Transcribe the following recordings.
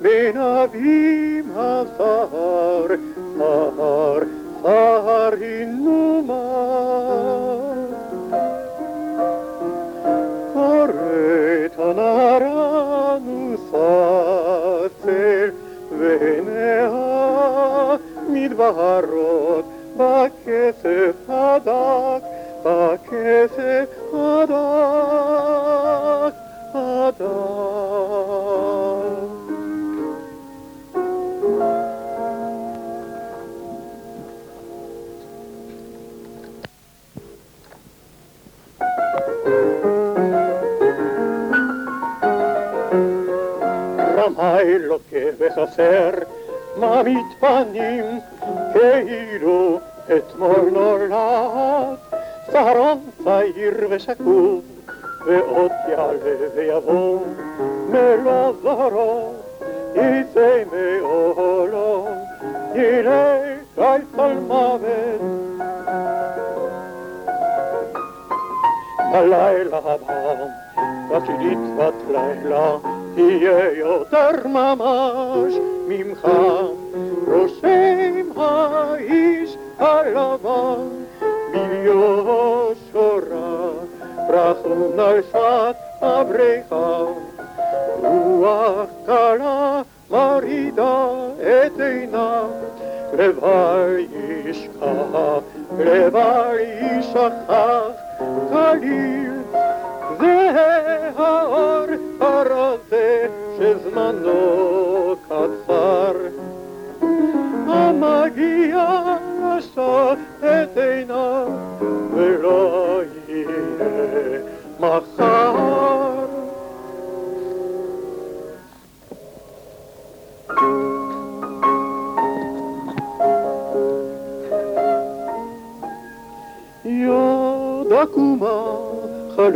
בין אבים הסהר,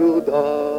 Garuda.